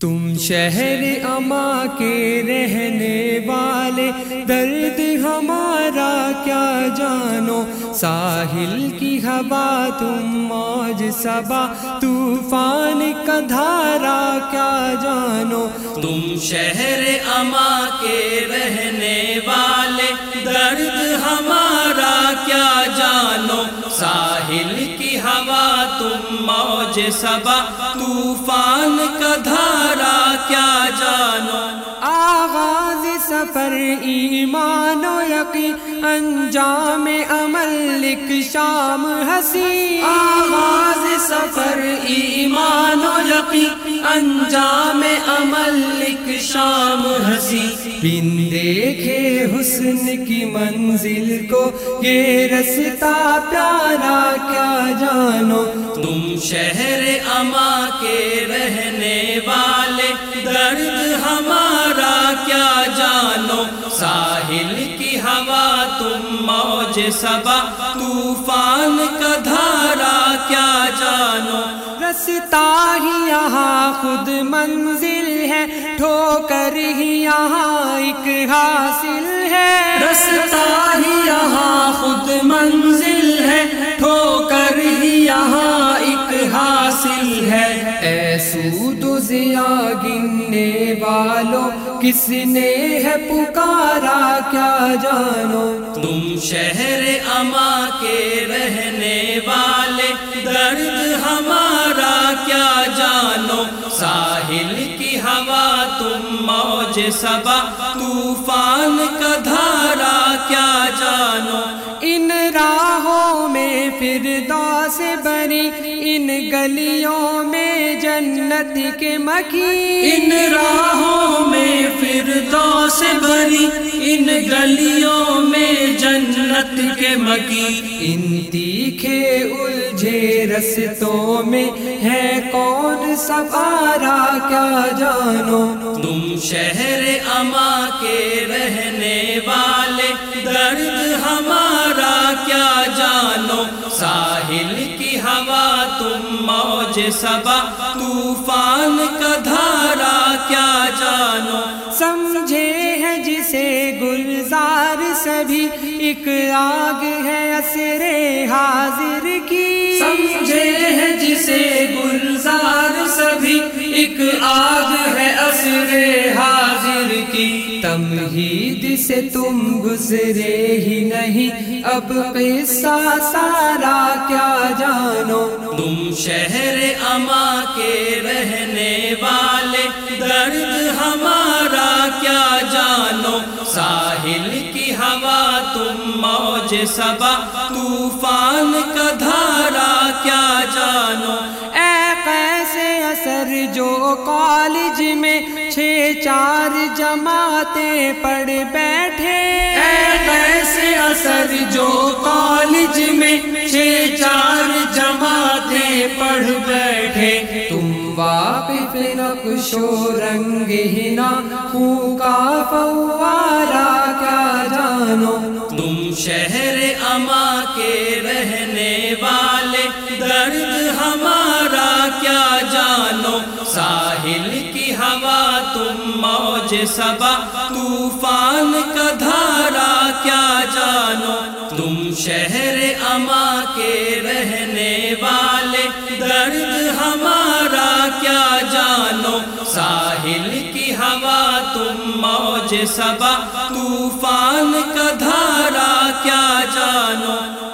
تم شہر اما کے رہنے والے، درد ہمارا کیا جانو؟ ساحل کی ہوا تم موج سبا طوفان کا دھارا کیا جانو؟ تم شہر اما کے رہنے والے، درد ہمارا کیا جانو؟ ساحل کی ہوا موج سبا طوفان کا دھارا کیا جانو؟ آغاز سفر ایمان و یقی انجام عمل لکھ شام ہنسی آغاز سفر ایمان و یقی انجام عمل لکھ شام ہنسی بن دیکھے حسن کی منزل کو یہ رستا پیارا کیا جانو؟ تم شہر اما کے رہنے والے درد ہمارا کیا جانو؟ ساحل کی ہوا تم موج سبا طوفان کا دھارا کیا جانو؟ رستا ہی یہاں خود منزل ہے ٹھوکر ہی یہاں ایک حاصل ہے۔ رستا ہی یہاں خود منزل ہے ٹھوکر ایسو تو گننے والوں کس نے ہے پکارا؟ کیا جانو؟ تم شہر اما کے رہنے والے، درد ہمارا کیا جانو؟ ساحل کی ہوا تم موج سبا طوفان کا دھارا کیا جانو؟ ان راہوں میں پھر سے بری ان گلیوں میں جنت کے مکی ان راہوں میں پھر سے بری ان گلیوں میں جنت کے مکی ان تیکھے الجھے رستوں میں ہے کون سوارا کیا جانو؟ تم شہر اما کے رہنے والے درد ہمارا کیا جانو؟ ساحل کی ہوا موج سبا طوفان کا دھارا کیا جانو؟ سمجھے ہے جسے گلزار سبھی ایک آگ ہے اثر حاضر کی۔ سمجھے ہے جسے گلزار سبھی ایک آگ تمہید سے تم گزرے ہی نہیں۔ اب قصہ سارا کیا جانو؟ تم شہر اما کے رہنے والے، درد ہمارا کیا جانو؟ ساحل کی ہوا تم موج سبا طوفان کا دھارا کیا جانو؟ اے کیسے اثر جو کالج میں چھ چار جماعتیں پڑھ بیٹھے۔ اے کیسے اثر جو کالج میں چھ چار جماعتیں پڑھ بیٹھے۔ تم واقف نقش و رنگ ہنا خوں کا فوارا کیا جانو۔ تم شہر اما کے رہنے والے درد ہمارا کیا جانو۔ ساحل کی ہوا موج سبا، طوفان کا دھارا، کیا جانو؟ تم شہر اما کے رہنے والے، درد ہمارا، کیا جانو؟ ساحل کی ہوا، تم موج سبا، طوفان کا دھارا، کیا جانو؟